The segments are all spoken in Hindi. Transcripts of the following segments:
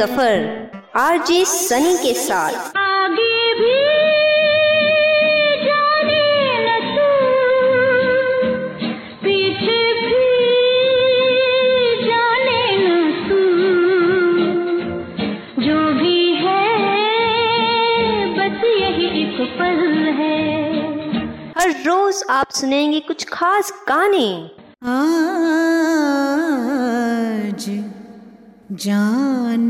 सफ़र आरजे सनी के साथ। आगे भी जाने न तू पीछे भी जाने न तू। जो भी है बस यही एक पल है। हर रोज आप सुनेंगे कुछ खास गाने। आज जाने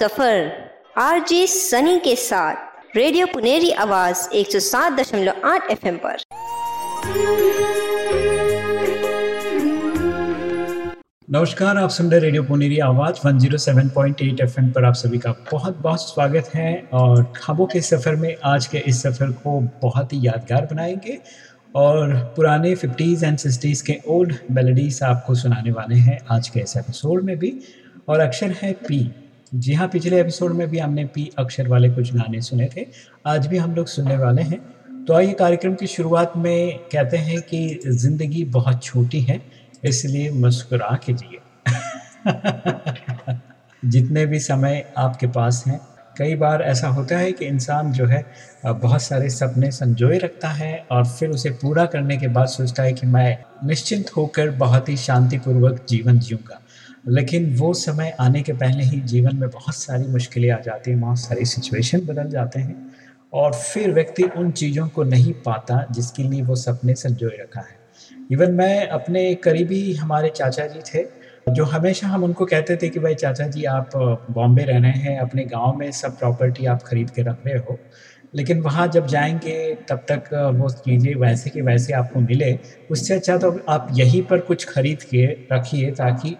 सफ़र, आरजे सनी के साथ, रेडियो पुनेरी आवाज़ 107.8 एफएम पर। नमस्कार, आप सुन रहे रेडियो पुनेरी आवाज़ 107.8 एफएम पर। आप सभी का बहुत बहुत स्वागत है और ख्वाबों के सफ़र में आज के इस सफ़र को बहुत ही यादगार बनाएँगे और पुराने 50s एंड 60s के ओल्ड मेलोडीज आपको सुनाने वाले हैं आज के इस एपिसोड में भी। और अक्षर है पी जी हाँ पिछले एपिसोड में भी हमने पी अक्षर वाले कुछ गाने सुने थे। आज भी हम लोग सुनने वाले हैं। तो आइए कार्यक्रम की शुरुआत में कहते हैं कि ज़िंदगी बहुत छोटी है, इसलिए मुस्कुरा के जिए। जितने भी समय आपके पास हैं, कई बार ऐसा होता है कि इंसान जो है, बहुत सारे सपने संजोए रखता है और फिर उसे पूरा करने के बाद सोचता है कि मैं निश्चिंत होकर बहुत ही शांतिपूर्वक जीवन जीऊँगा। लेकिन वो समय आने के पहले ही जीवन में बहुत सारी मुश्किलें आ जाती हैं, बहुत सारी सिचुएशन बदल जाते हैं और फिर व्यक्ति उन चीज़ों को नहीं पाता जिसके लिए वो सपने संजोए रखा है। इवन मैं अपने करीबी हमारे चाचा जी थे, जो हमेशा हम उनको कहते थे कि भाई चाचा जी आप बॉम्बे रह रहे हैं, अपने गाँव में सब प्रॉपर्टी आप खरीद के रख रहे हो, लेकिन वहाँ जब जाएँगे तब तक वो चीज़ें वैसे के वैसे आपको मिले, उससे अच्छा तो आप यहीं पर कुछ खरीद के रखिए ताकि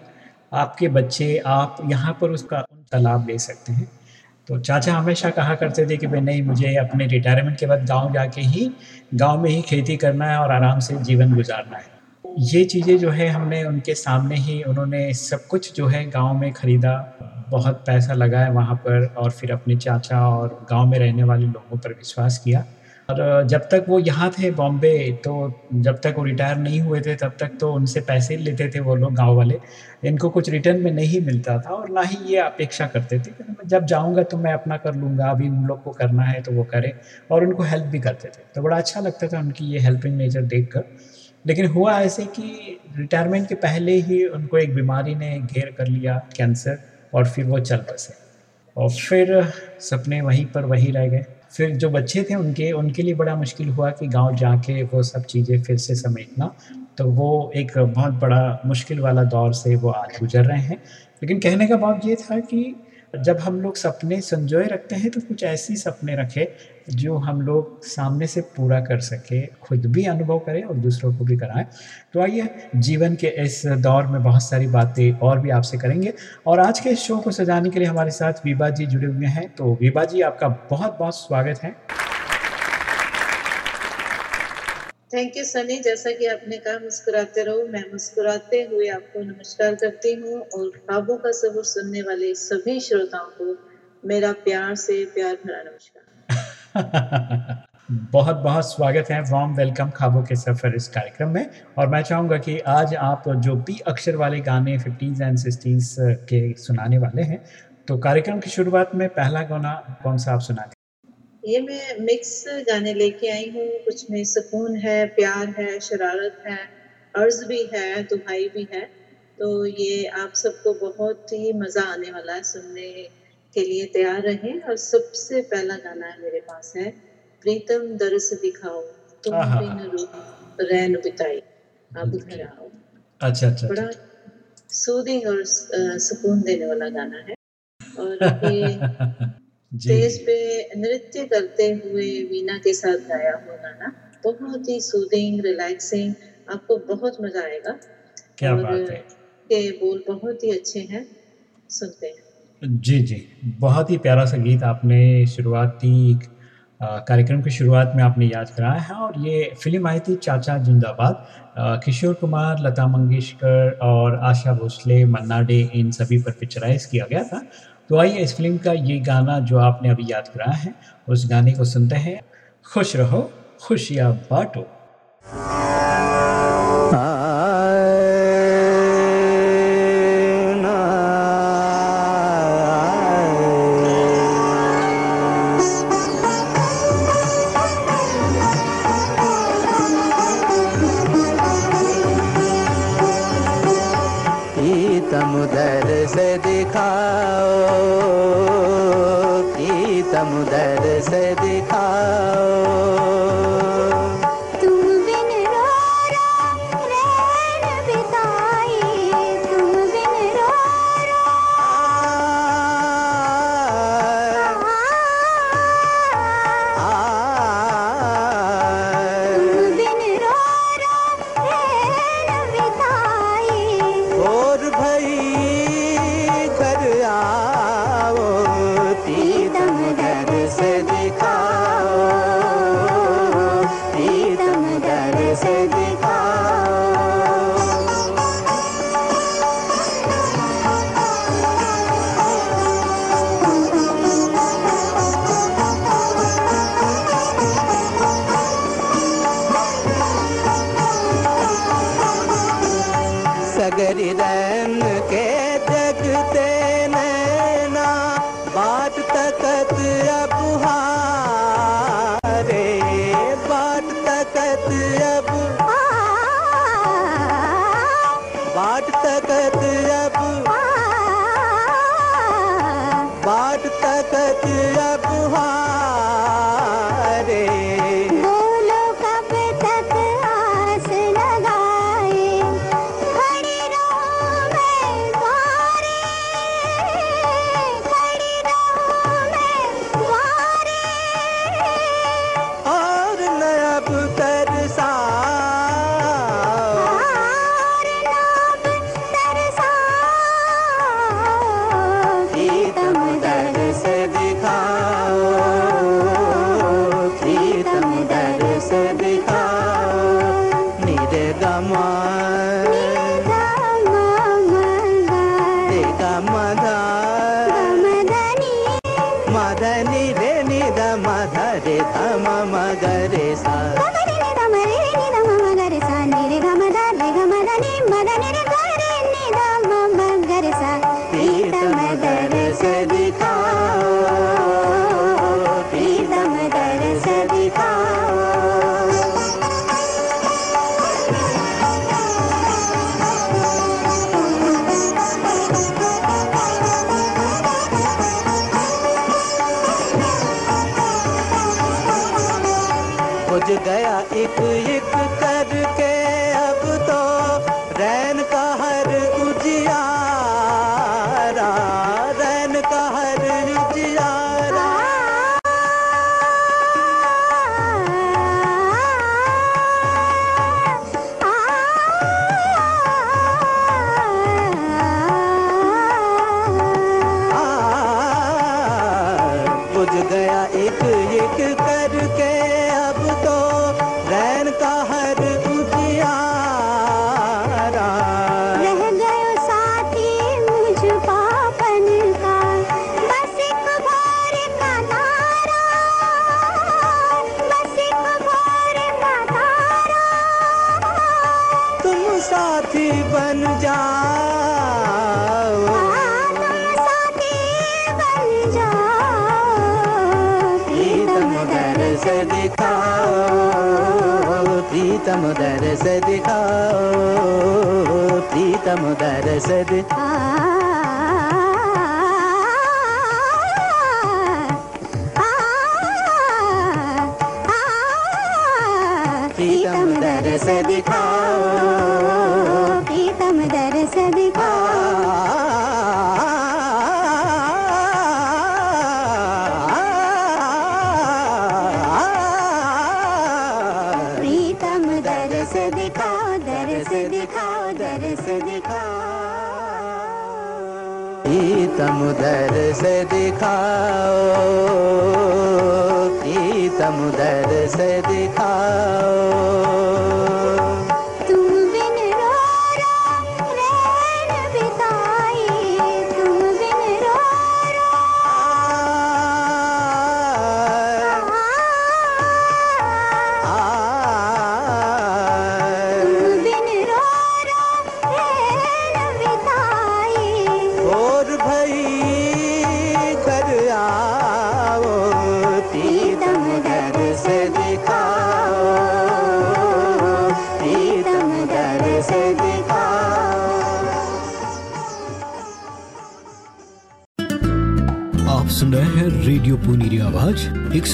आपके बच्चे, आप यहाँ पर उसका उनका लाभ ले सकते हैं। तो चाचा हमेशा कहा करते थे कि भाई, नहीं, मुझे अपने रिटायरमेंट के बाद गाँव जाके ही, गाँव में ही खेती करना है और आराम से जीवन गुजारना है। ये चीज़ें जो है हमने उनके सामने ही, उन्होंने सब कुछ जो है गाँव में ख़रीदा, बहुत पैसा लगाया वहाँ पर और फिर अपने चाचा और गाँव में रहने वाले लोगों पर विश्वास किया। और जब तक वो यहाँ थे बॉम्बे तो जब तक वो रिटायर नहीं हुए थे, तब तक तो उनसे पैसे लेते थे वो लोग गाँव वाले। इनको कुछ रिटर्न में नहीं मिलता था और ना ही ये अपेक्षा करते थे कि मैं जब जाऊँगा तो मैं अपना कर लूँगा, अभी उन लोग को करना है तो वो करें और उनको हेल्प भी करते थे। तो बड़ा अच्छा लगता था उनकी ये हेल्पिंग नेचर देख कर लेकिन हुआ ऐसे कि रिटायरमेंट के पहले ही उनको एक बीमारी ने घेर कर लिया कैंसर और फिर वो चल बसे। और फिर सपने वहीं पर वहीं रह गए। फिर जो बच्चे थे उनके उनके लिए बड़ा मुश्किल हुआ कि गाँव जाके वो सब चीज़ें फिर से समेटना। तो वो एक बहुत बड़ा मुश्किल वाला दौर से वो आज गुजर रहे हैं। लेकिन कहने का बात ये था कि जब हम लोग सपने संजोए रखते हैं तो कुछ ऐसी सपने रखें, जो हम लोग सामने से पूरा कर सके, खुद भी अनुभव करें और दूसरों को भी कराएँ। तो आइए, जीवन के इस दौर में बहुत सारी बातें और भी आपसे करेंगे। और आज के शो को सजाने के लिए हमारे साथ विभा जी जुड़े हुए हैं। तो विभा जी, आपका बहुत बहुत स्वागत है। थैंक यू सनी जैसा कि आपने कहा, मुस्कुराते रहो। मैं मुस्कुराते हुए आपको नमस्कार करती हूँ और ख्वाबों का सफ़र सुनने वाले सभी श्रोताओं को मेरा प्यार से प्यार भरा नमस्कार। बहुत बहुत स्वागत है। वार्म वेलकम खाबों के सफ़र इस कार्यक्रम में। और मैं चाहूँगा कि आज आप जो पी अक्षर वाले गाने फिफ्टीज़ एंड सिक्सटीज़ के सुनाने वाले हैं तो कार्यक्रम की शुरुआत में पहला गाना कौन सा आप सुनाते ये मैं मिक्स गाने लेके आई हूँ। कुछ में सुकून है प्यार है शरारत है अर्ज़ भी है दुहाई भी है। तो ये आप सबको बहुत ही मज़ा आने वाला है सुनने के लिए तैयार रहें। और सबसे पहला गाना है मेरे पास है प्रीतम दरस दिखाओ तुम। बिन रूह रैन बिताई। अब घर आओ। अच्छा अच्छा बड़ा सूदिंग और सुकून देने वाला गाना है। और ये स्टेज पे नृत्य करते हुए वीणा के साथ गाया हुआ गाना बहुत ही सूदिंग रिलैक्सिंग आपको बहुत मज़ा आएगा। क्या और बात है। के बोल बहुत ही अच्छे हैं सुनते हैं। जी जी। बहुत ही प्यारा सा गीत आपने शुरुआती कार्यक्रम की शुरुआत में आपने याद कराया है और ये फ़िल्म आई थी चाचा जिंदाबाद। किशोर कुमार लता मंगेशकर और आशा भोसले मन्ना डे इन सभी पर पिक्चराइज किया गया था। तो आइए इस फ़िल्म का ये गाना जो आपने अभी याद कराया है, उस गाने को सुनते हैं। खुश रहो, खुशियाँ बांटो।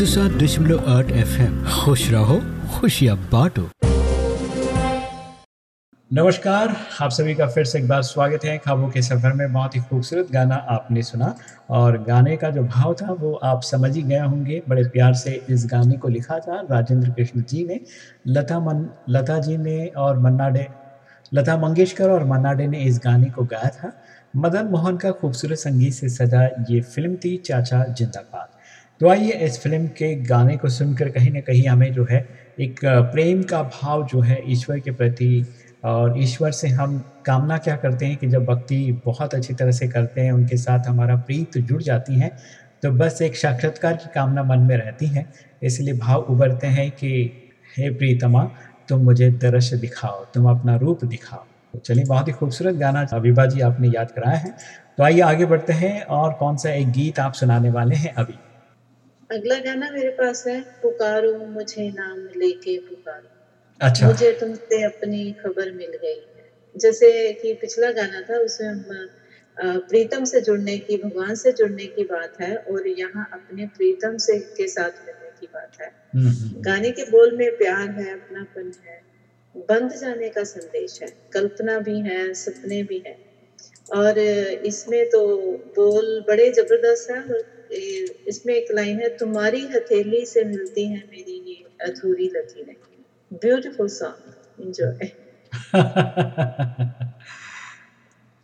सात दशमलव आठ एफ़ एम खुश रहो, खुशियाँ बांटो। नमस्कार, आप सभी का फिर से एक बार स्वागत है ख्वाबों के सफ़र में। बहुत ही खूबसूरत गाना आपने सुना और गाने का जो भाव था, वो आप समझ ही गए होंगे। बड़े प्यार से इस गाने को लिखा था राजेंद्र कृष्ण जी ने। लता मन, लता जी ने और मन्ना डे, लता मंगेशकर और मन्ना डे ने इस गाने को गाया था। मदन मोहन का खूबसूरत संगीत से सजा ये फ़िल्म थी, चाचा जिंदाबाद। तो आइए इस फ़िल्म के गाने को सुनकर कहीं ना कहीं हमें जो है एक प्रेम का भाव जो है ईश्वर के प्रति और ईश्वर से हम कामना क्या करते हैं कि जब भक्ति बहुत अच्छी तरह से करते हैं, उनके साथ हमारा प्रीत जुड़ जाती है तो बस एक साक्षात्कार की कामना मन में रहती है। इसलिए भाव उभरते हैं कि, हे प्रीतमा, तुम मुझे दृश्य दिखाओ, तुम अपना रूप दिखाओ। तो चलिए बहुत ही खूबसूरत गाना विभा जी आपने याद कराया है। तो आइए आगे बढ़ते हैं और कौन सा एक गीत आप सुनाने वाले हैं अभी? अगला गाना मेरे पास है पुकारो मुझे नाम लेके पुकारो। अच्छा। मुझे तुमसे अपनी खबर मिल गई जैसे कि पिछला गाना था उसमें हम, प्रीतम से जुड़ने की भगवान से जुड़ने की बात है और यहाँ अपने प्रीतम से के साथ मिलने की बात है। हम्म, हम्म, गाने के बोल में प्यार है अपनापन है बंध जाने का संदेश है कल्पना भी है सपने भी है। और इसमें तो बोल बड़े ज़बरदस्त है और इसमें एक लाइन है, तुम्हारी हथेली से मिलती है मेरी ये अधूरी लकीरें. ब्यूटीफुल सॉन्ग एंजॉय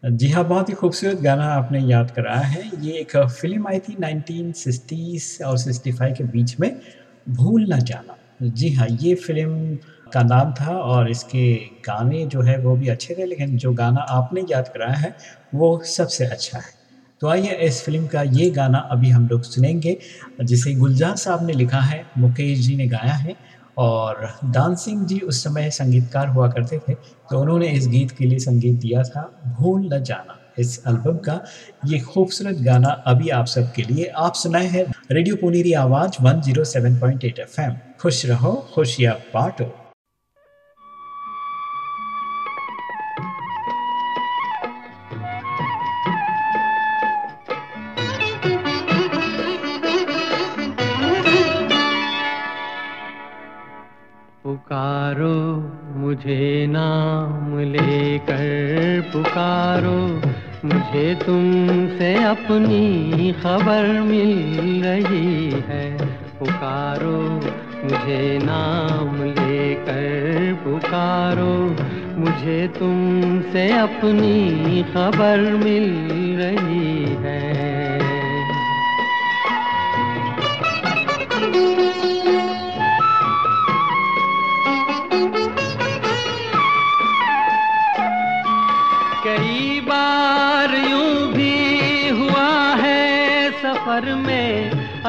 जी हाँ बहुत ही खूबसूरत गाना आपने याद कराया है। ये एक फ़िल्म आई थी 1960s और 65 के बीच में, भूल ना जाना. जी हाँ ये फ़िल्म का नाम था और इसके गाने जो है वो भी अच्छे थे, लेकिन जो गाना आपने याद कराया है, वो सबसे अच्छा है। तो आइए इस फ़िल्म का ये गाना अभी हम लोग सुनेंगे, जिसे गुलजार साहब ने लिखा है, मुकेश जी ने गाया है, और दान सिंह जी उस समय संगीतकार हुआ करते थे तो उन्होंने इस गीत के लिए संगीत दिया था, भूल न जाना। इस एल्बम का ये खूबसूरत गाना अभी आप सबके लिए आप सुनाए हैं, रेडियो पुनीरी आवाज़ 107.8 एफएम खुश रहो, खुशियाँ बांटो। मुझे नाम लेकर पुकारो, मुझे तुमसे अपनी खबर मिल रही है। पुकारो, मुझे नाम लेकर पुकारो, मुझे तुमसे अपनी खबर मिल रही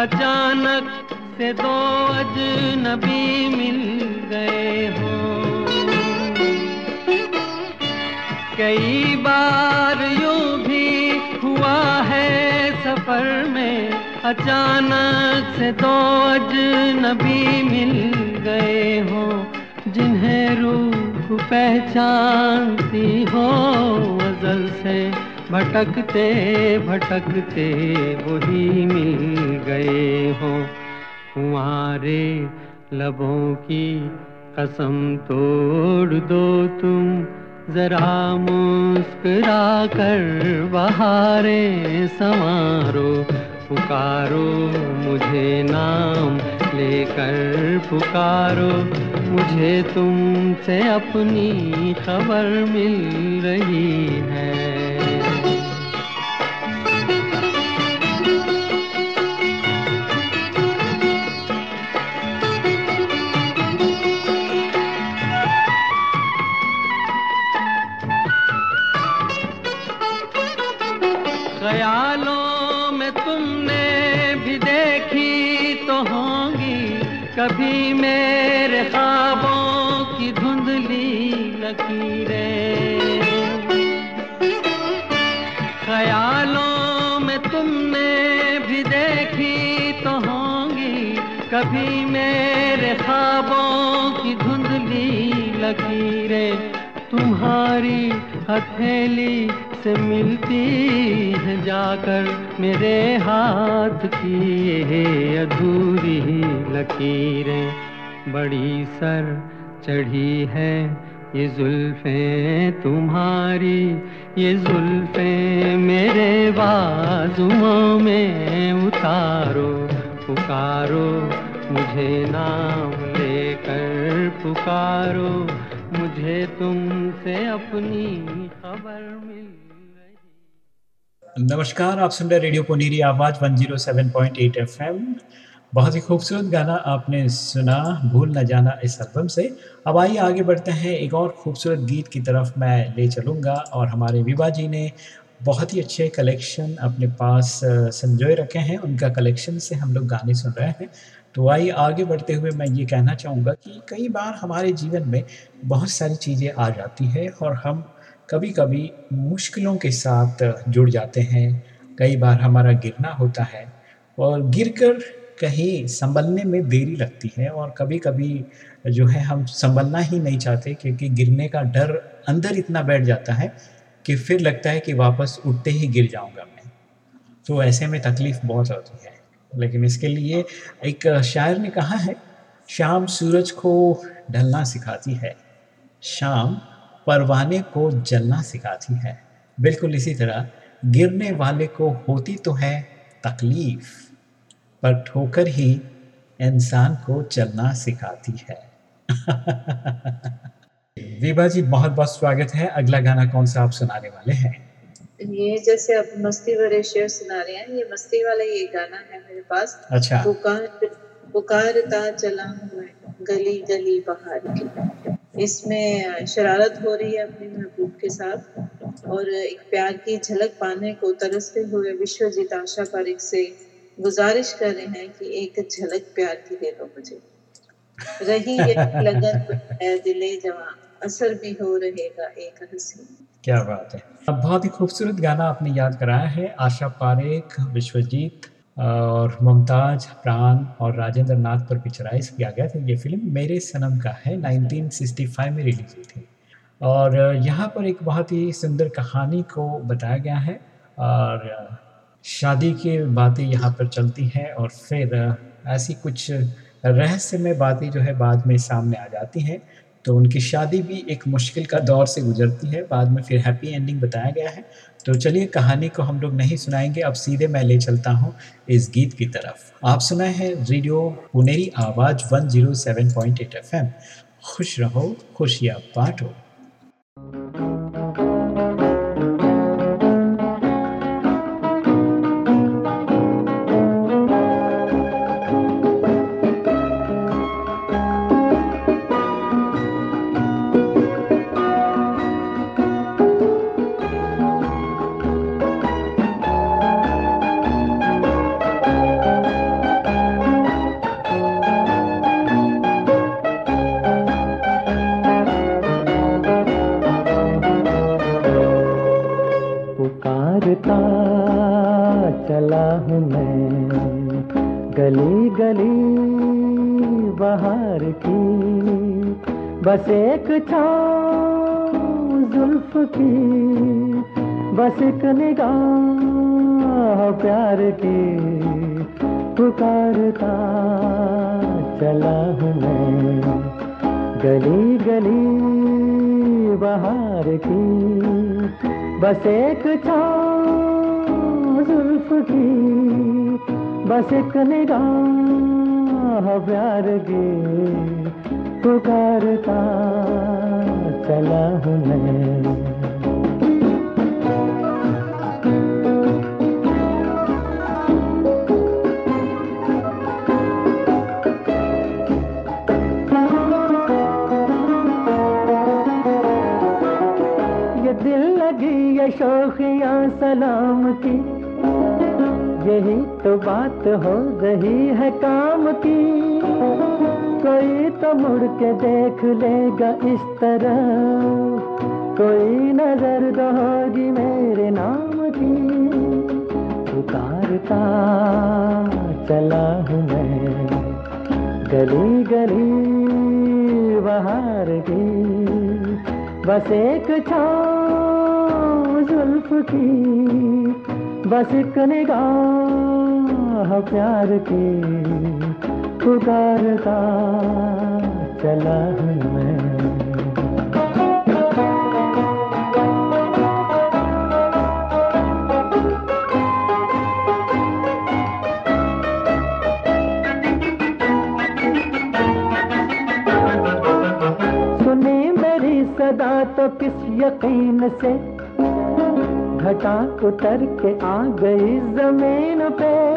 अचानक से दो अजनबी मिल गए हो। कई बार यूँ भी हुआ है सफ़र में, अचानक से दो अजनबी मिल गए हो। जिन्हें रूह पहचानती हो अजल से भटकते भटकते वही मिल गए हो। तुम्हारे लबों की कसम तोड़ दो तुम, जरा मुस्कुरा कर बहारे संवारो पुकारो मुझे नाम लेकर पुकारो। मुझे तुमसे अपनी खबर मिल रही है। कभी मेरे ख्वाबों की धुंधली लकीरें। ख्यालों में तुमने भी देखी तो होंगी। कभी मेरे ख्वाबों की धुंधली लकीरें। तुम्हारी हथेली से मिलती है जाकर मेरे हाथ की ये अधूरी लकीरें। बड़ी सर चढ़ी है ये जुल्फें तुम्हारी, ये जुल्फें मेरे बाजुओं में उतारो, पुकारो, मुझे नाम लेकर पुकारो, मुझे तुमसे अपनी खबर मिल नमस्कार, आप सुन रहे रेडियो पुनीरी आवाज़ 107.8 एफएम। बहुत ही खूबसूरत गाना आपने सुना, भूल न जाना इस एल्बम से। अब आइए, आगे बढ़ते हैं। एक और खूबसूरत गीत की तरफ़ मैं ले चलूँगा और हमारे विभा जी ने बहुत ही अच्छे कलेक्शन अपने पास संजोए रखे हैं। उनका कलेक्शन से हम लोग गाने सुन रहे हैं। तो आइए, आगे बढ़ते हुए मैं ये कहना चाहूँगा कि कई बार हमारे जीवन में बहुत सारी चीज़ें आ जाती है और हम कभी कभी मुश्किलों के साथ जुड़ जाते हैं। कई बार हमारा गिरना होता है और गिरकर कहीं संभलने में देरी लगती है और कभी कभी जो है हम संभलना ही नहीं चाहते क्योंकि गिरने का डर अंदर इतना बैठ जाता है कि फिर लगता है कि वापस उठते ही गिर जाऊँगा मैं। तो ऐसे में तकलीफ़ बहुत होती है। लेकिन इसके लिए एक शायर ने कहा है, शाम सूरज को ढलना सिखाती है। शाम परवाने को जलना सिखाती है। बिल्कुल इसी तरह गिरने वाले को होती तो है तकलीफ़ पर ठोकर ही इंसान को चलना सिखाती है। विभा जी बहुत बहुत स्वागत है। अगला गाना कौन सा आप सुनाने वाले हैं? ये जैसे आप मस्ती भरे शेर सुना रहे हैं ये मस्ती वाला ये गाना है मेरे पास। अच्छा। पुकार पुकारता चला हूँ गली गली बहार की। इसमें शरारत हो रही है अपने महबूब के साथ और एक प्यार की झलक पाने को तरसते हुए विश्वजीत आशा पारिक से गुजारिश कर रहे हैं कि एक झलक प्यार की दे दो मुझे। रही ये लगन है दिले जवां, असर भी हो रहेगा एक हँसी। क्या बात है। अब बहुत ही खूबसूरत गाना आपने याद कराया है, आशा पारेख, विश्वजीत। और मुमताज़, प्राण और राजेंद्र नाथ पर पिक्चराइज किया गया था। ये फ़िल्म मेरे सनम का है 1965 में रिलीज़ हुई थी। और यहाँ पर एक बहुत ही सुंदर कहानी को बताया गया है और शादी की बातें यहाँ पर चलती हैं और फिर ऐसी कुछ रहस्यमय बातें जो है बाद में सामने आ जाती हैं। तो उनकी शादी भी एक मुश्किल का दौर से गुजरती है। बाद में फिर हैप्पी एंडिंग बताया गया है। तो चलिए कहानी को हम लोग नहीं सुनाएँगे, अब सीधे मैं ले चलता हूँ इस गीत की तरफ़। आप सुनाए हैं रेडियो पुनेरी आवाज़ 107.8 एफएम खुश रहो, खुशियाँ बांटो। मुड़ के देख लेगा इस तरह। कोई नज़र होगी मेरे नाम की। पुकारता चला हूँ मैं। गली गली बाहर की। बस एक छाँव जुल्फ की। बस एक निगाह प्यार की। पुकारता चला हूँ मैं। सुनी मेरी सदा तो किस यकीन से? घटा उतर के आ गई ज़मीन पे।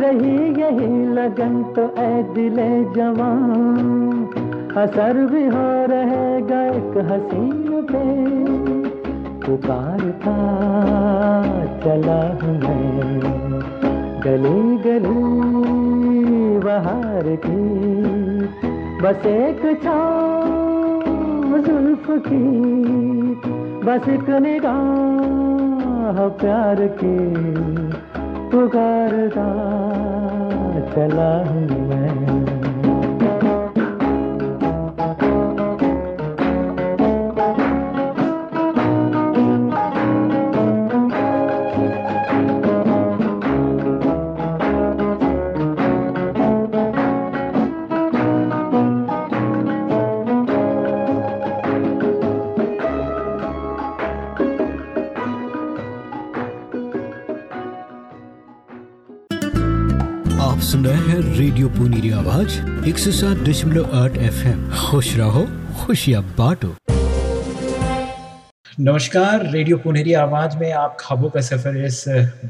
रही यही लगन तो ऐ दिले जवान। असर भी हो रहेगा एक हसीन पे। पुकारता चला हूँ मैं। गली गली बाहर की, बस एक छाँव जुल्फ की। बस एक निगाह प्यार की। पुकारता चला हूँ मैं। आप सुन रहे हैं रेडियो पुनीरी आवाज़, एक सौ सात दशमलव आठ एफ़ एम खुश रहो, खुशियाँ बांटो। नमस्कार, रेडियो पुनेरी आवाज़ में आप खाबों का सफ़र इस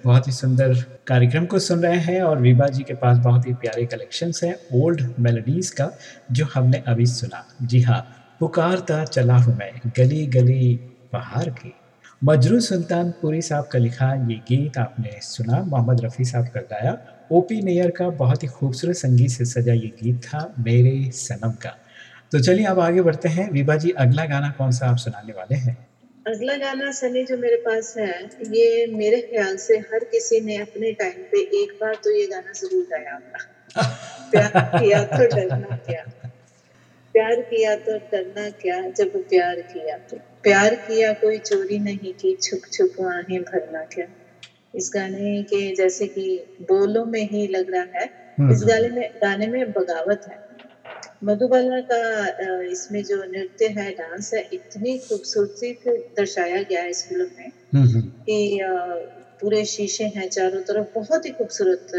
बहुत ही सुंदर कार्यक्रम को सुन रहे हैं और विभा जी के पास बहुत ही प्यारे कलेक्शंस हैं ओल्ड मेलोडीज का, जो हमने अभी सुना। जी हाँ पुकारता चला हूँ मैं, गली गली पहाड़ की। मजरू सुल्तानपुरी साहब का लिखा ये गीत आपने सुना, मोहम्मद रफ़ी साहब का गाया। ओपी नैयर का बहुत ही खूबसूरत संगीत से सजा ये गीत था मेरे सनम का। तो चलिए अब आगे बढ़ते हैं। विभा जी अगला गाना कौन सा आप सुनाने वाले हैं? अगला गाना सनी जो मेरे पास है ये मेरे ख्याल से हर किसी ने अपने टाइम पे एक बार तो ये गाना ज़रूर गाया होगा। प्यार किया तो डरना क्या? प्यार किया तो डरना क्या? जब प्यार किया तो। प्यार किया कोई चोरी नहीं की छुप छुप आहें भरना क्या? इस गाने के जैसे कि बोलों में ही लग रहा है। इस गाने में गाने में बगावत है। मधुबाला का इसमें जो नृत्य है डांस है इतनी खूबसूरती से दर्शाया गया है इस फ़िल्म में हम्म, हम्म, कि पूरे शीशे हैं चारों तरफ़। बहुत ही खूबसूरत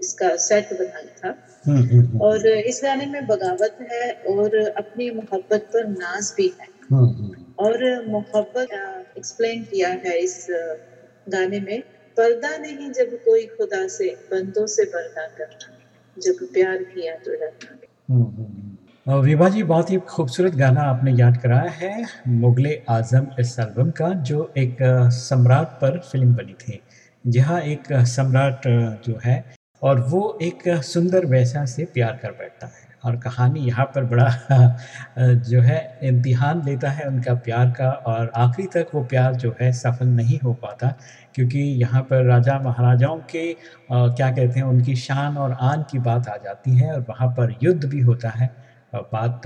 इसका सेट बनाया था। हम्म, हम्म, और इस गाने में बगावत है और अपनी मोहब्बत पर नाज भी है। हम्म, हम्म, और मोहब्बत एक्सप्लेन किया है इस गाने में, पर्दा नहीं जब कोई खुदा से, बंदों से पर्दा करना जब प्यार किया तो डरना विभा जी, बहुत ही खूबसूरत गाना आपने याद कराया है, मुगले आज़म इस एल्बम का, जो एक सम्राट पर फ़िल्म बनी थी। जहाँ एक सम्राट जो है, और वो एक सुंदर वैसा से प्यार कर बैठता है। और कहानी यहाँ पर बड़ा जो है इम्तिहान लेता है उनका प्यार का और आखिरी तक वो प्यार जो है सफल नहीं हो पाता क्योंकि यहाँ पर राजा महाराजाओं के अ, क्या कहते हैं उनकी शान और आन की बात आ जाती है और वहाँ पर युद्ध भी होता है। बात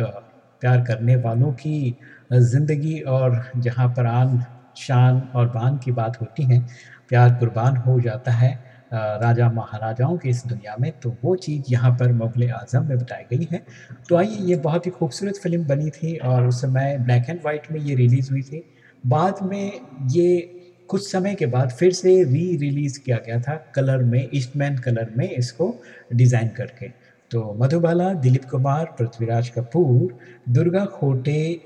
प्यार करने वालों की ज़िंदगी और जहाँ पर आन शान और बान की बात होती है प्यार कुर्बान हो जाता है। राजा महाराजाओं की इस दुनिया में तो वो चीज़ यहाँ पर मुगल आज़म में बताई गई है। तो आइए, ये बहुत ही खूबसूरत फ़िल्म बनी थी और उस समय ब्लैक एंड वाइट में ये रिलीज़ हुई थी। बाद में ये कुछ समय के बाद फिर से री रिलीज़ किया गया था कलर में ईस्टमैन कलर में इसको डिज़ाइन करके। तो मधुबाला, दिलीप कुमार, पृथ्वीराज कपूर, दुर्गा खोटे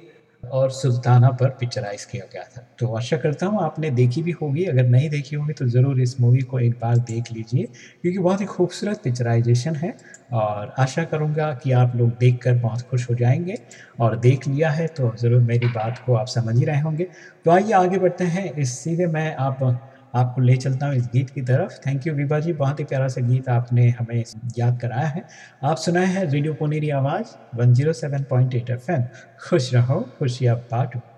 और सुल्ताना पर पिक्चराइज किया गया था। तो आशा करता हूँ आपने देखी भी होगी। अगर नहीं देखी होगी तो ज़रूर इस मूवी को एक बार देख लीजिए, क्योंकि बहुत ही खूबसूरत पिक्चराइजेशन है और आशा करूँगा कि आप लोग देख कर बहुत खुश हो जाएँगे और देख लिया है तो ज़रूर मेरी बात को आप समझ ही रहे होंगे। तो आइए आगे बढ़ते हैं। इस सीधे मैं आप आपको ले चलता हूँ इस गीत की तरफ़। Thank you Vibha ji. बहुत ही प्यारा सा गीत आपने हमें याद कराया है। आप सुनाए हैं रेडियो पोनेरी आवाज़ 107.8 एफएम खुश रहो, खुशियाँ बांटो।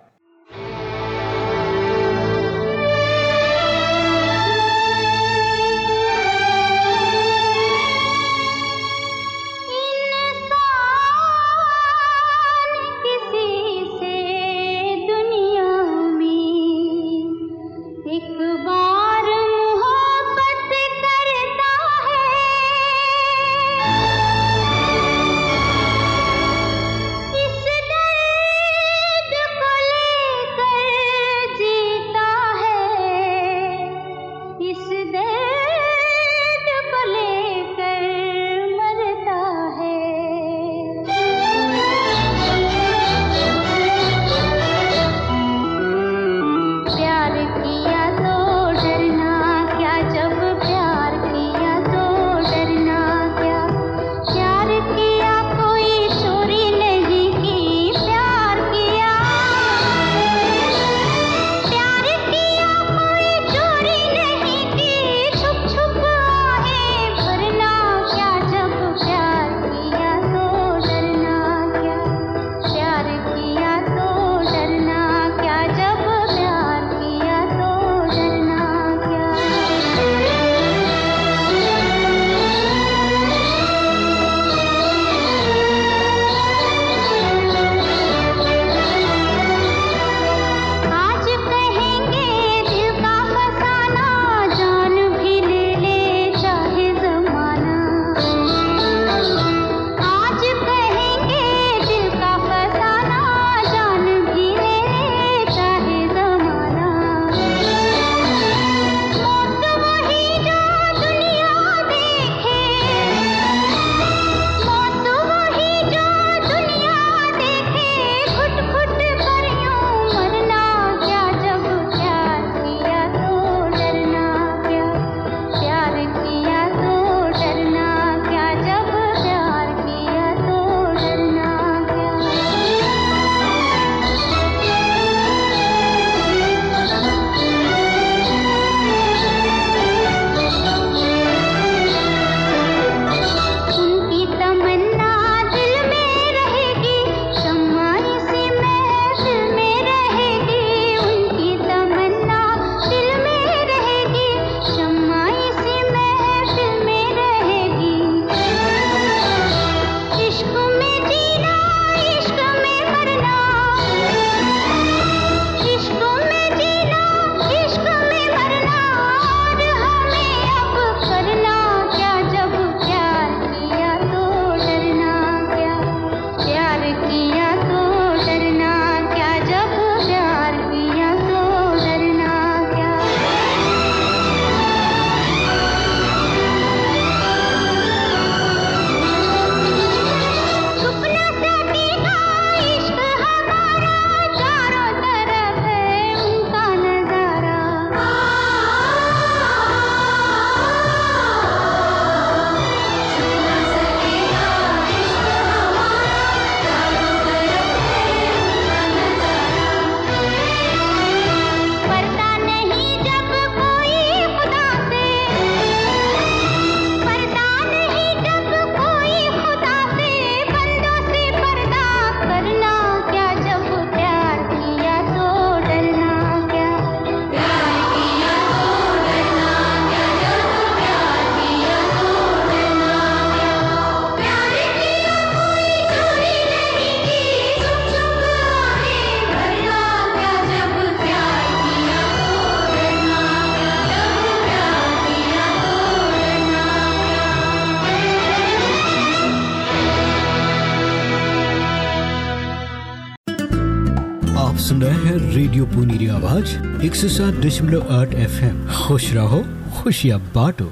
सौ सात दशमलव आठ एफ़ खुश रहो खुशियाँ बांटो।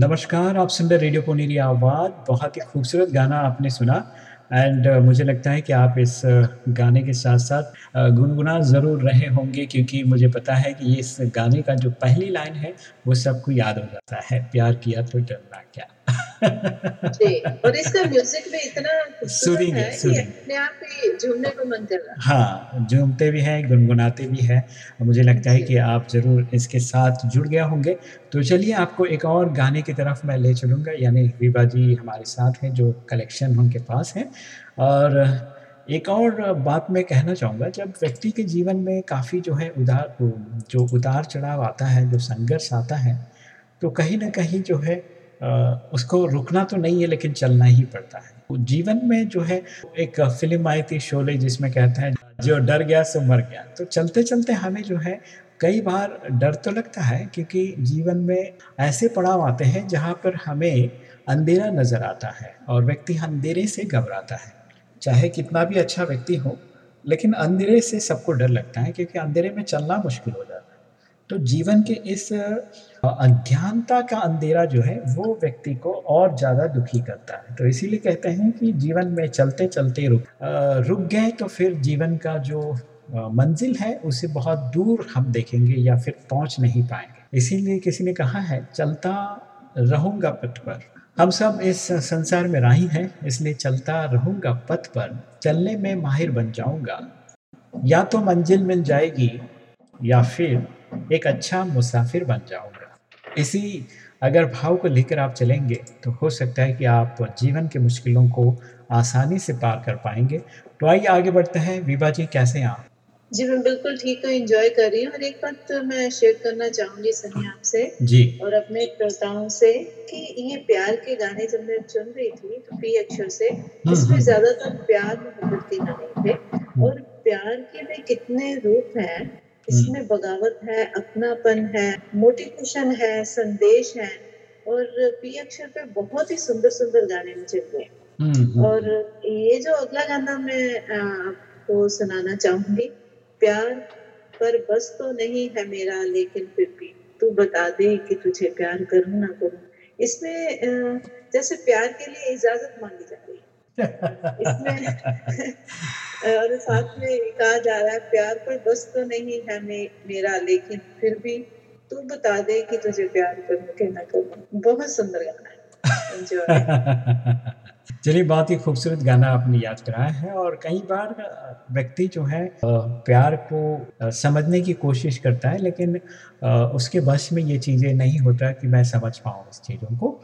नमस्कार आप सुन रहे रेडियो पुनीरी आवाज़। बहुत ही खूबसूरत गाना आपने सुना। एंड uh, मुझे लगता है कि आप इस uh, गाने के साथ साथ uh, गुनगुना ज़रूर रहे होंगे क्योंकि मुझे पता है कि इस गाने का जो पहली लाइन है वो सबको याद हो जाता है। प्यार किया तो डरना क्या? और इसका म्यूज़िक भी इतना है, है अपने आप ही झूमने को मन कर रहा है। झूमते भी हैं गुनगुनाते भी हैं मुझे लगता है कि आप ज़रूर इसके साथ जुड़ गया होंगे। तो चलिए आपको एक और गाने की तरफ़ मैं ले चलूँगा यानी विभा जी हमारे साथ हैं जो कलेक्शन उनके पास है। और एक और बात मैं कहना चाहूँगा जब व्यक्ति के जीवन में काफ़ी जो है उदार जो उतार चढ़ाव आता है जो संघर्ष आता है तो कहीं ना कहीं जो है उसको रुकना तो नहीं है, लेकिन चलना ही पड़ता है। जीवन में जो है, एक फ़िल्म आई थी शोले, जिसमें कहता है, जो डर गया, सो मर गया। तो चलते चलते हमें जो है, कई बार डर तो लगता है, क्योंकि जीवन में ऐसे पड़ाव आते हैं, जहाँ पर हमें अंधेरा नज़र आता है और व्यक्ति अंधेरे से घबराता है। चाहे कितना भी अच्छा व्यक्ति हो, लेकिन अंधेरे से सबको डर लगता है, क्योंकि अंधेरे में चलना मुश्किल हो जाता है। तो जीवन के इस अज्ञानता का अंधेरा जो है, वो व्यक्ति को और ज़्यादा दुखी करता है। तो इसीलिए कहते हैं कि जीवन में चलते चलते रुक रुक गए तो फिर जीवन का जो मंजिल है, उसे बहुत दूर हम देखेंगे या फिर पहुँच नहीं पाएँगे। इसीलिए किसी ने कहा है, चलता रहूँगा पथ पर। हम सब इस संसार में राही हैं, इसलिए चलता रहूँगा पथ पर। चलने में माहिर बन जाऊँगा। या तो मंजिल मिल जाएगी, या फिर एक अच्छा मुसाफिर बन जाऊँगा। इसी अगर भाव को लेकर आप चलेंगे तो हो सकता है कि आप जीवन की मुश्किलों को आसानी से पार कर पाएँगे। तो आइए आगे बढ़ते हैं। विभा जी कैसे हैं आप? जी मैं बिल्कुल ठीक हूँ एंजॉय कर रही हूँ। और एक बात तो मैं शेयर करना चाहूँगी सनी आपसे जी। और अपने श्रोताओं से कि ये प्यार के गाने जब मैं चुन रही थी तो पी अक्षर से इसमें ज़्यादातर प्यार मोहब्बत के गाने थे। और प्यार के भी कितने रूप हैं इसमें बगावत है अपनापन है मोटिवेशन है संदेश है और पी अक्षर पे बहुत ही सुंदर सुंदर गाने मुझे मिले हम्म, हम्म, और ये जो अगला गाना मैं आपको सुनाना चाहूँगी प्यार पर बस तो नहीं है मेरा लेकिन फिर भी तू बता दे कि तुझे प्यार करूँ ना करूँ। इसमें जैसे प्यार के लिए इजाज़त मांगी जा रही है। इसमें और साथ में कहा जा रहा है प्यार पर बस तो नहीं है मे, मेरा लेकिन फिर भी तू बता दे कि तुझे प्यार करूँ कि ना करूँ। बहुत सुंदर गाना है। चलिए बहुत ही खूबसूरत गाना आपने याद कराया है और कई बार व्यक्ति जो है प्यार को समझने की कोशिश करता है लेकिन उसके बस में ये चीज़ें नहीं होता कि मैं समझ पाऊँ उस चीज़ों को।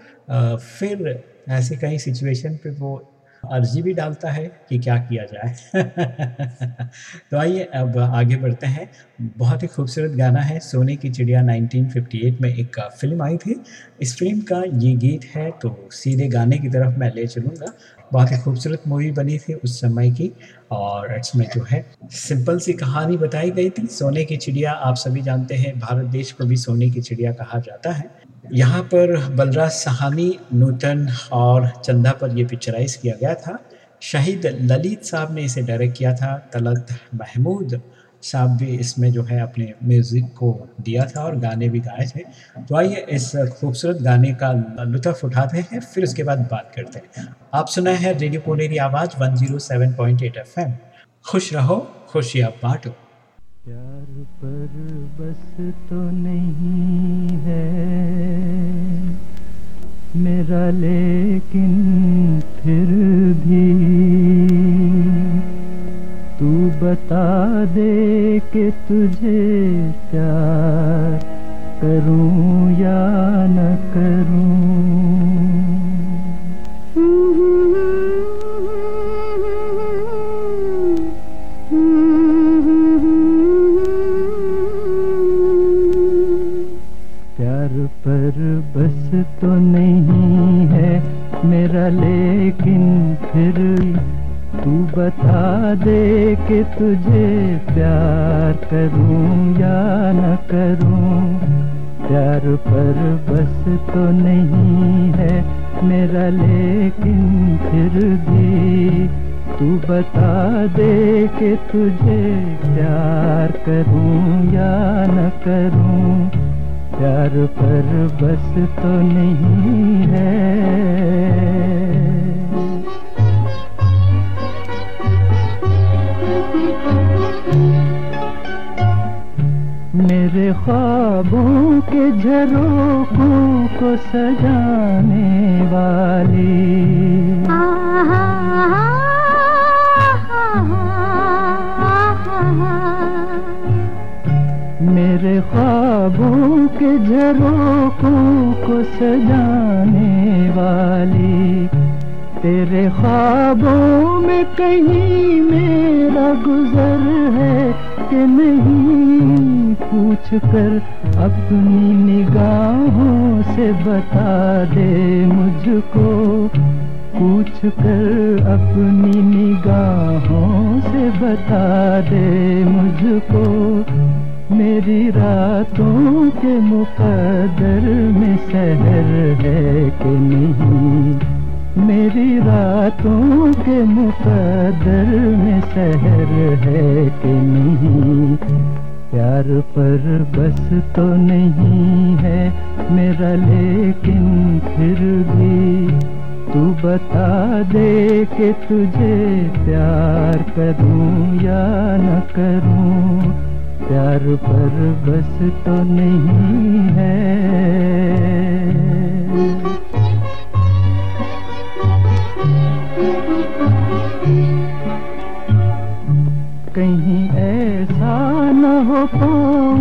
फिर ऐसी कई सिचुएशन पे वो अर्जी भी डालता है कि क्या किया जाए। तो आइए अब आगे बढ़ते हैं। बहुत ही खूबसूरत गाना है, सोने की चिड़िया 1958 में एक फ़िल्म आई थी। इस फ़िल्म का ये गीत है तो सीधे गाने की तरफ़ मैं ले चलूँगा। बहुत ही खूबसूरत मूवी बनी थी उस समय की, और इसमें जो है, सिंपल सी कहानी बताई गई थी। सोने की चिड़िया, आप सभी जानते हैं, भारत देश को भी सोने की चिड़िया कहा जाता है। यहाँ पर बलराज सहानी, नूतन और चंदा पर यह पिक्चराइज किया गया था। शहीद ललित साहब ने इसे डायरेक्ट किया था, तलत महमूद साहब भी इसमें जो है अपने म्यूज़िक को दिया था और गाने भी गाए थे। तो आइए इस खूबसूरत गाने का लुत्फ उठाते हैं, फिर उसके बाद बात करते हैं। आप सुना है रेडियो पुनेरी आवाज़ 107.8 एफएम खुश रहो, खुशियाँ बांटो। प्यार पर बस तो नहीं है। मेरा लेकिन फिर भी तू बता दे के तुझे से बता दे मुझको। पूछ कर अपनी निगाहों से बता दे मुझको। मेरी रातों के मुकदर में शहर है कि नहीं? मेरी रातों के मुकदर में शहर है कि नहीं? प्यार पर बस तो नहीं है मेरा, लेकिन फिर भी तू बता दे कि तुझे प्यार करूँ या न करूँ। प्यार पर बस तो नहीं है। पाऊँ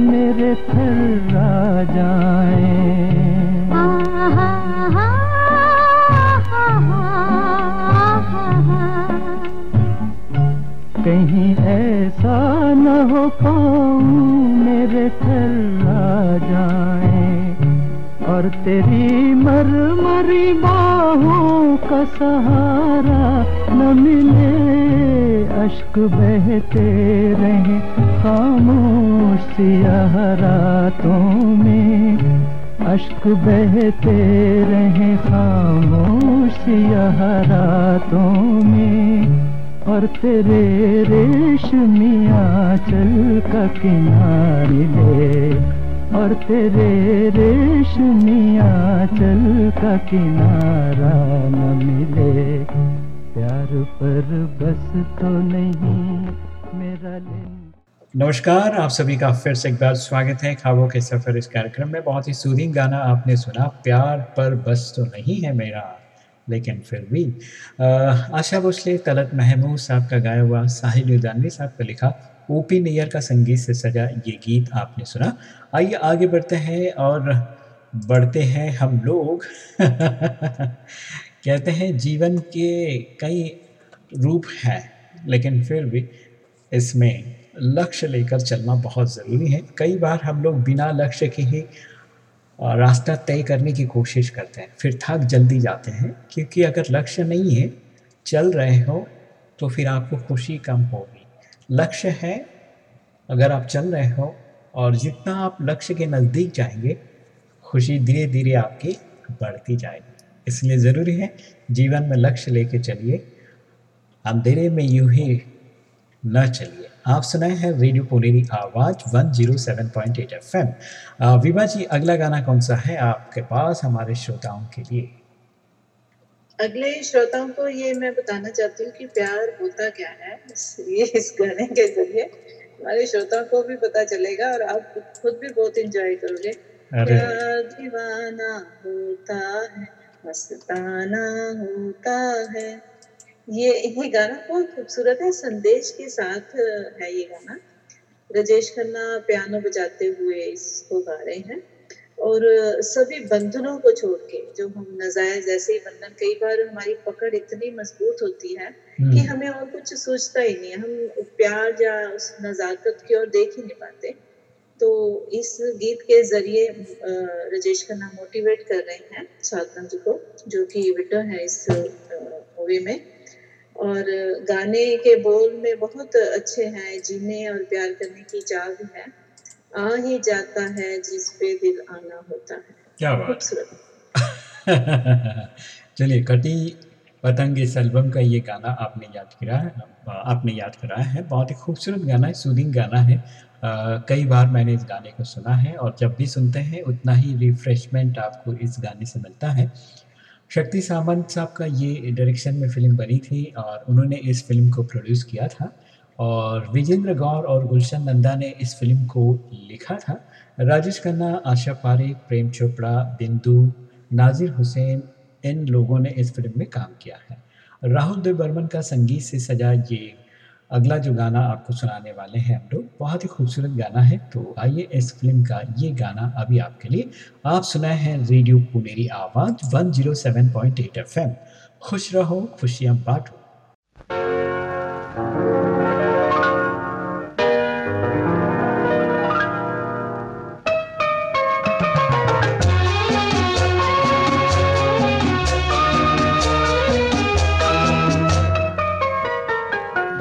मेरे थर्रा जाए। और तेरी मरमरी बाहों का सहारा न मिले, अश्क बहते रहे खामोश सियाह रातों में। अश्क बहते रहे खामोश रातों में। और तेरे रेशमिया चल का किनारे और तेरे रेशमिया चल का किनारा न मिले। प्यार पर बस तो नहीं, मेरा नमस्कार, आप सभी का फिर से एक बार स्वागत है खाबों के सफ़र इस कार्यक्रम में। बहुत ही सूदिंग गाना आपने सुना, प्यार पर बस तो नहीं है मेरा, लेकिन फिर भी। आशा भोसले, तलत महमूद साहब का गाया हुआ साहिल साहब का लिखा ओपी नैयर का संगीत से सजा ये गीत आपने सुना। आइए आगे बढ़ते हैं और बढ़ते हैं हम लोग। कहते हैं, जीवन के कई रूप हैं, लेकिन फिर भी इसमें लक्ष्य लेकर चलना बहुत ज़रूरी है। कई बार हम लोग बिना लक्ष्य के ही रास्ता तय करने की कोशिश करते हैं, फिर थक जल्दी जाते हैं, क्योंकि अगर लक्ष्य नहीं है, चल रहे हो तो फिर आपको खुशी कम होगी। लक्ष्य है, अगर आप चल रहे हो और जितना आप लक्ष्य के नज़दीक जाएँगे, खुशी धीरे धीरे आपकी बढ़ती जाएगी। इसलिए ज़रूरी है, जीवन में लक्ष्य लेके चलिए। अंधेरे में यूँ ही न चलिए। आप सुनाए हैं रेडियो पुनेरी आवाज़ 107.8 एफएम विभा जी, अगला गाना कौन सा है आपके पास, हमारे श्रोताओं के लिए? अगले श्रोताओं को ये मैं बताना चाहती हूँ कि प्यार होता क्या है? ये इस गाने के ज़रिए हमारे श्रोताओं को भी पता चलेगा और आप खुद भी बहुत इंजॉय करोगे। प्यार दीवाना होता है मस्ताना होता है। ये ये गाना बहुत खूबसूरत है संदेश के साथ है ये गाना। राजेश खन्ना पियानो बजाते हुए इसको गा रहे हैं। और सभी बंधनों को छोड़ के जो हम नजायज ऐसे ही बंधन कई बार हमारी पकड़ इतनी मज़बूत होती है कि हम्म, हमें और कुछ सोचता ही नहीं है। हम प्यार या उस नजाकत की ओर देख ही नहीं पाते। तो इस गीत के ज़रिए राजेश खन्ना मोटिवेट कर रहे हैं साधना जी को जो कि विटर है इस मूवी में। और गाने के बोल में बहुत अच्छे हैं जीने और प्यार करने की चाह है। आ ही जाता है जिस पे दिल आना होता है। क्या बात चलिए कटी पतंग इस एल्बम का ये गाना आपने याद किया है आपने याद कराया है। बहुत ही खूबसूरत गाना है सूदिंग गाना है। अ, कई बार मैंने इस गाने को सुना है और जब भी सुनते हैं उतना ही रिफ्रेशमेंट आपको इस गाने से मिलता है। शक्ति सामंत साहब का ये डायरेक्शन में फ़िल्म बनी थी और उन्होंने इस फ़िल्म को प्रोड्यूस किया था। और विजेंद्र गौर और गुलशन नंदा ने इस फ़िल्म को लिखा था। राजेश खन्ना, आशा पारेख, प्रेम चोपड़ा, बिंदु, नाजिर हुसैन, इन लोगों ने इस फ़िल्म में काम किया है। राहुल देव बर्मन का संगीत से सजा ये अगला जो गाना आपको सुनाने वाले हैं हम लोग, बहुत ही खूबसूरत गाना है। तो आइए इस फ़िल्म का ये गाना अभी आपके लिए। आप सुनाए हैं रेडियो पुनेरी आवाज़ 107.8 एफएम खुश रहो, खुशियाँ बांटो।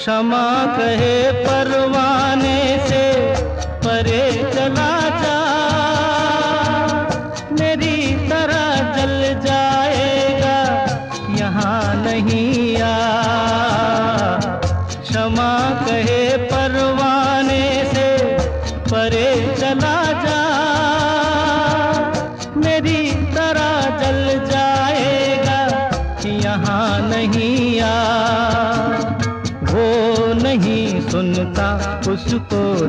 क्षमा कहे।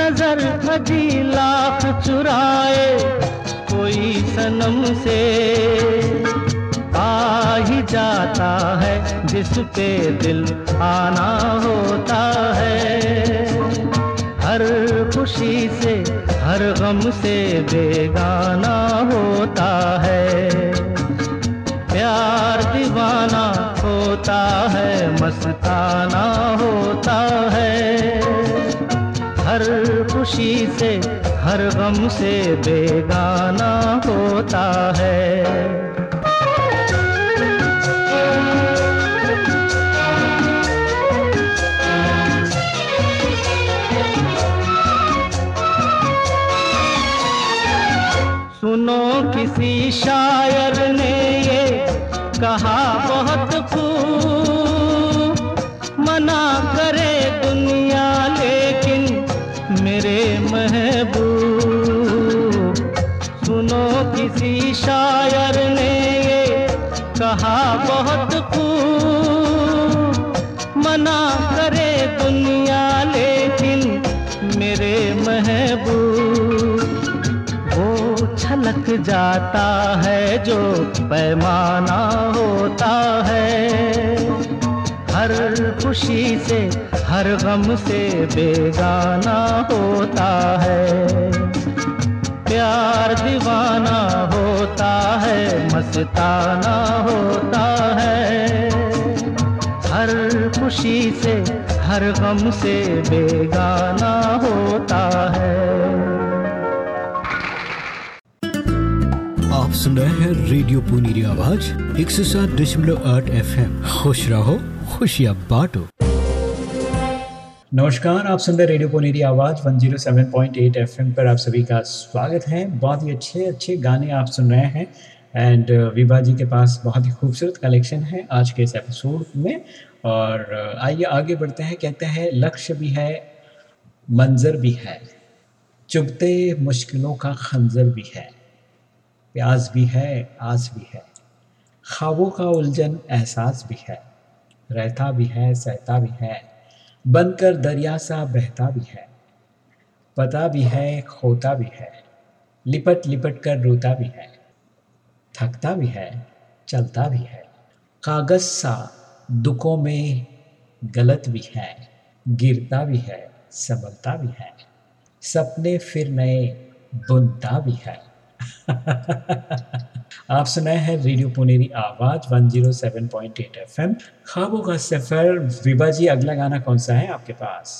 नज़र हजीला चुराए, कोई सनम से आ ही जाता है जिस पे दिल आना होता है। हर खुशी से, हर गम से बेगाना होता है। प्यार दीवाना होता है, मस्ताना होता है। हर खुशी से हर गम से बेगाना होता है। सुनो किसी शायर जाता है, जो पैमाना होता है। हर खुशी से, हर गम से बेगाना होता है। प्यार दीवाना होता है, मस्ताना होता है। हर खुशी से, हर गम से बेगाना होता है। सुन रहे हैं रेडियो पुनीरी आवाज़ एक सौ सात दशमलव आठ एफ़ एम खुश रहो खुशियाँ बांटो। नमस्कार आप सुन रहे रेडियो पुनेरी आवाज़ 107.8 एफएम पर आप सभी का स्वागत है। बहुत ही अच्छे अच्छे गाने आप सुन रहे हैं। एंड विभा जी के पास बहुत ही खूबसूरत कलेक्शन है आज के इस एपिसोड में। और uh, आइए आगे बढ़ते हैं कहते हैं लक्ष्य भी है मंजर भी है। चुभते मुश्किलों का खंजर भी है। प्यास भी है आस भी है ख्वाबों का उलझन एहसास भी है रहता भी है सहता भी है बनकर दरिया सा बहता भी है पता भी है खोता भी है लिपट लिपट कर रोता भी है थकता भी है चलता भी है कागज़ सा दुखों में गलत भी है गिरता भी है संभलता भी है सपने फिर नए बुनता भी है आप सुनाए हैं रेडियो पुनेरी आवाज़ 107.8 एफएम। ख्वाबों का सफ़र। विभा जी, अगला गाना कौन सा है आपके पास?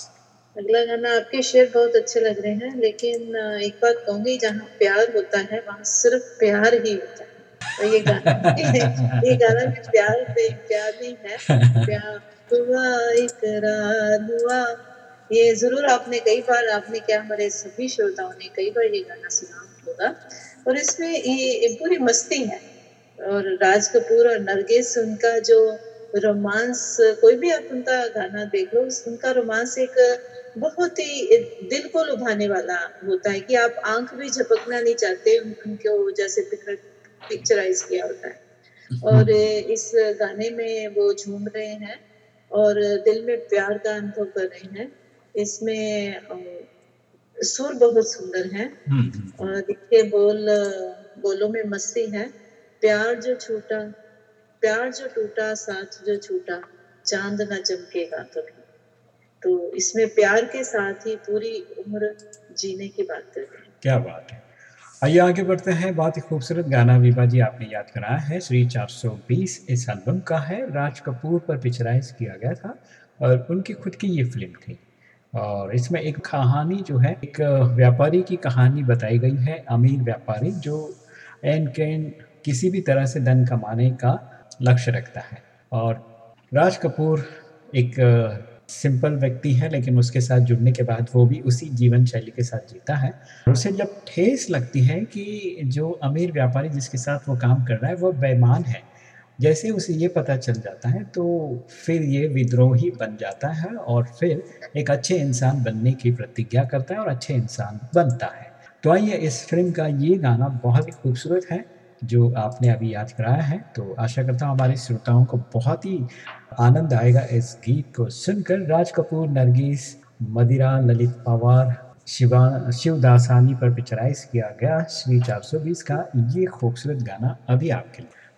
अगला गाना आपके शेर बहुत अच्छे लग रहे हैं, लेकिन एक बात कहूँगी, जहाँ प्यार होता है, वहाँ सिर्फ़ प्यार ही होता है। और ये गाना ये गाना भी प्यार पे प्यार नहीं है? प्यार हुआ इकरार हुआ। ये ज़रूर आपने कई बार, आपने क्या हमारे सभी श्रोताओं ने कई बार ये गाना सुना होगा। और इसमें ये पूरी मस्ती है। और राज कपूर और नरगिस, उनका जो रोमांस, कोई भी आप उनका गाना देख लो, उनका रोमांस एक बहुत ही दिल को लुभाने वाला होता है कि आप आँख भी झपकना नहीं चाहते उन- उनको जैसे पिक्चराइज किया होता है। और इस गाने में वो झूम रहे हैं और दिल में प्यार का अनुभव कर रहे हैं। इसमें सुर बहुत सुंदर है। हम्म, और देखिए बोल बोलों में मस्ती है। प्यार जो छूटा प्यार जो टूटा साथ जो छूटा चाँद न चमकेगा कभी तो इसमें प्यार के साथ ही पूरी उम्र जीने की बात करते हैं। क्या बात है। आइए आगे बढ़ते हैं। बहुत ही खूबसूरत गाना विभा जी आपने याद कराया है। श्री 420 इस एल्बम का है। राज कपूर पर पिक्चराइज किया गया था और उनकी खुद की ये फ़िल्म थी। और इसमें एक कहानी जो है, एक व्यापारी की कहानी बताई गई है, अमीर व्यापारी, जो एन कैन किसी भी तरह से धन कमाने का लक्ष्य रखता है। और राज कपूर एक सिंपल व्यक्ति है, लेकिन उसके साथ जुड़ने के बाद वो भी उसी जीवन शैली के साथ जीता है। उसे जब ठेस लगती है कि जो अमीर व्यापारी जिसके साथ वो काम कर रहा है, वो बेईमान है जैसे उसे ये पता चल जाता है तो फिर ये विद्रोही बन जाता है और फिर एक अच्छे इंसान बनने की प्रतिज्ञा करता है और अच्छे इंसान बनता है। तो आइए इस फ़िल्म का ये गाना बहुत ही खूबसूरत है, जो आपने अभी याद कराया है। तो आशा करता हूँ हमारे श्रोताओं को बहुत ही आनंद आएगा इस गीत को सुनकर। राज कपूर, नरगिस, मदिरा, ललित पवार, शिवा, शिवदासानी पर पिक्चराइज किया गया। श्री 420 का ये खूबसूरत गाना अभी आपके लिए।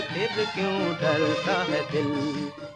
फिर क्यों डरता है दिल?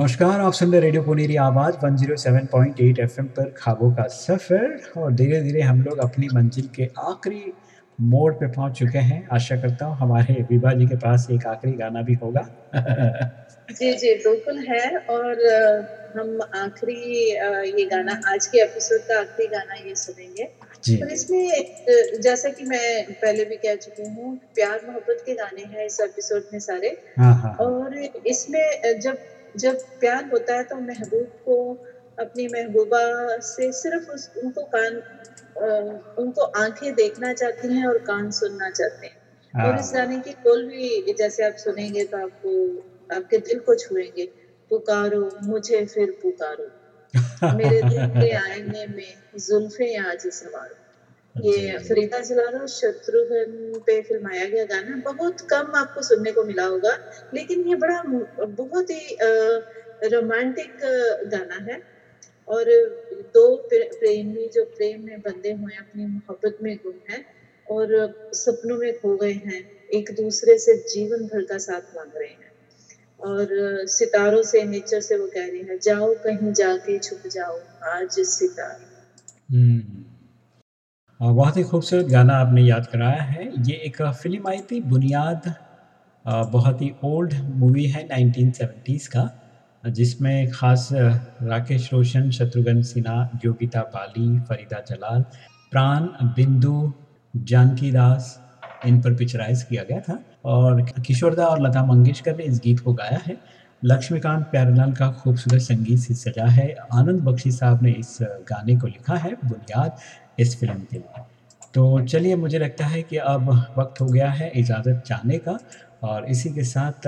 नमस्कार आप सुन रहे रेडियो पुनेरी आवाज़ 107.8 एफएम पर खाबों का सफ़र और धीरे धीरे हम लोग अपनी मंजिल के आखिरी मोड़ पे पहुँच चुके हैं। आशा करता हूँ हमारे विभा जी के पास एक आखिरी गाना भी होगा। जी जी बिल्कुल है और हम आखिरी ये गाना आज के एपिसोड का आखिरी गाना ये सुनेंगे। जी। और इसमें जैसा कि मैं पहले भी कह चुकी हूँ प्यार मोहब्बत के गाने हैं इस एपिसोड में सारे। हाँ हाँ। और इसमें जब जब प्यार होता है तो महबूब को अपनी महबूबा से सिर्फ़ उस उनको कान उनको आँखें देखना चाहती हैं और कान सुनना चाहते हैं। और इस हाँ, गाने की बोल भी जैसे आप सुनेंगे तो आपको आपके दिल को छुएँगे। पुकारो मुझे फिर पुकारो। मेरे दिल के आईने में जुल्फे आज सवार। ये फरीदा जलाल शत्रुघ्न पे फिल्माया गया गाना बहुत कम आपको सुनने को मिला होगा लेकिन ये बड़ा बहुत ही रोमांटिक गाना है। और दो प्रेमी जो प्रेम में बंधे हुए हैं अपनी मोहब्बत में गुम हैं और सपनों में खो गए हैं एक दूसरे से जीवन भर का साथ मांग रहे हैं। और सितारों से नेचर से वो कह रही है जाओ कहीं जाके छुप जाओ आज सितारे। हम्म। बहुत ही खूबसूरत गाना आपने याद कराया है। ये एक फ़िल्म आई थी, बुनियाद बहुत ही ओल्ड मूवी है 1970s का, जिसमें खास राकेश रोशन, शत्रुघ्न सिन्हा, योगिता बाली, फरीदा जलाल, प्राण, बिंदु, जानकी दास, इन पर पिक्चराइज किया गया था। और किशोरदा और लता मंगेशकर ने इस गीत को गाया है। लक्ष्मीकांत प्यारेलाल का खूबसूरत संगीत से सजा है। आनंद बख्शी साहब ने इस गाने को लिखा है, बुनियाद। इस फ़िल्म के लिए। तो चलिए, मुझे लगता है कि अब वक्त हो गया है इजाज़त चाहने का। और इसी के साथ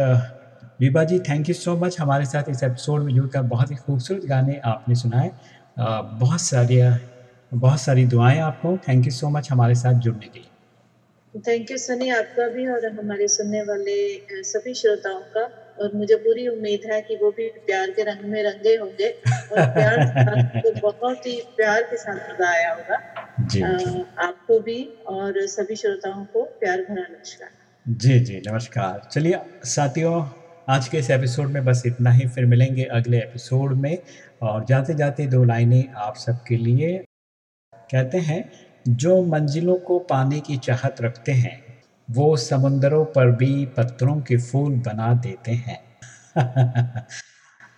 Vibha ji thank you so much हमारे साथ इस एपिसोड में जुड़कर बहुत ही खूबसूरत गाने आपने सुनाए। बहुत सारी बहुत सारी दुआएँ आपको। थैंक यू सो मच हमारे साथ जुड़ने के लिए। थैंक यू सनी आपका भी और हमारे सुनने वाले सभी श्रोताओं का। और मुझे पूरी उम्मीद है कि वो भी प्यार के रंग में रंगे होंगे। और प्यार तो बहुत ही प्यार के साथ आया होगा। जी अ, आपको भी और सभी श्रोताओं को प्यार भरा नमस्कार। जी जी नमस्कार। चलिए साथियों आज के इस एपिसोड में बस इतना ही। फिर मिलेंगे अगले एपिसोड में। और जाते जाते दो लाइनें आप सबके लिए। कहते हैं जो मंजिलों को पाने की चाहत रखते हैं, वो समंदरों पर भी पत्थरों के फूल बना देते हैं।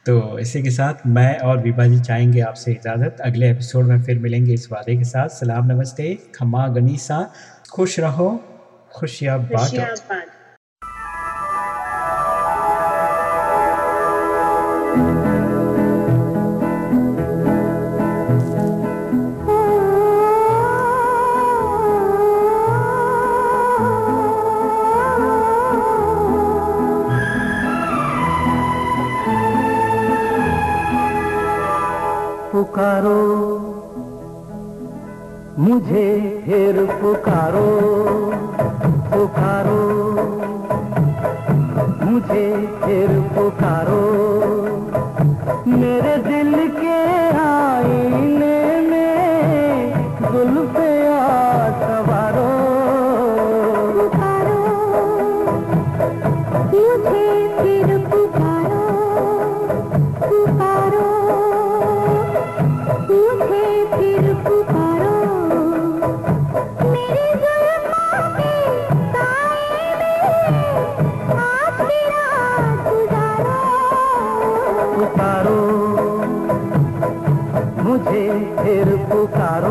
तो इसी के साथ मैं और विभा जी चाहेंगे आपसे इजाज़त। अगले एपिसोड में फिर मिलेंगे इस वादे के साथ। सलाम, नमस्ते। खमा गनीसा। खुश रहो। खुशियाँ बांटो। मेरे पुकारो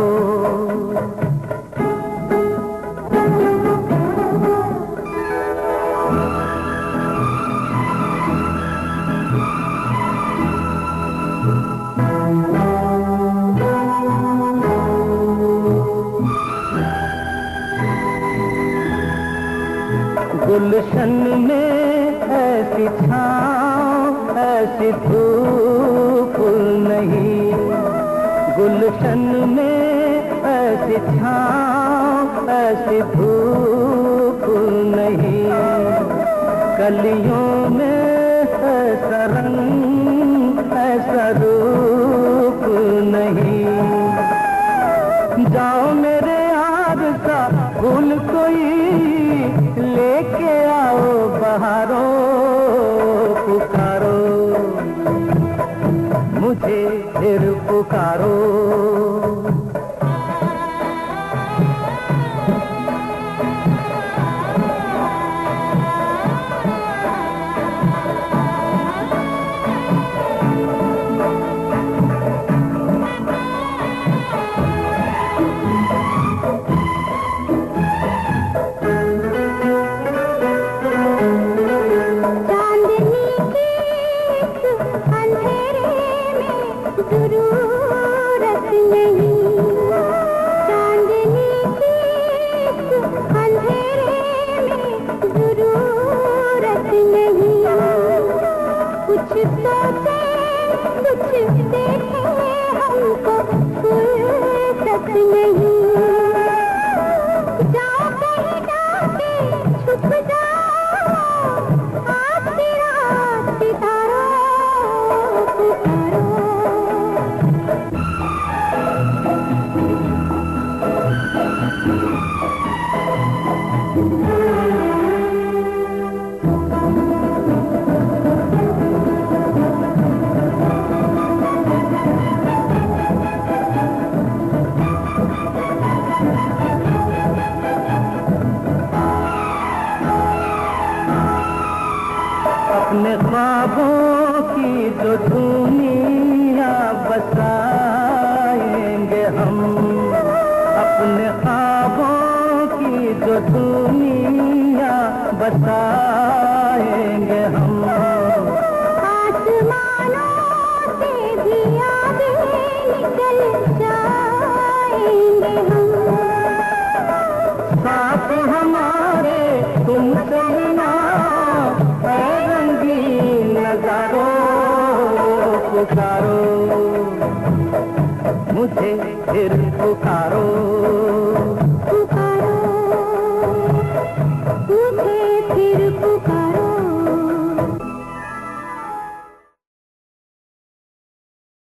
कलियों में ऐसा रंग ऐसा रूप नहीं। जाओ मेरे यार का फूल कोई लेके आओ बहारो पुकारो। मुझे फिर पुकारो।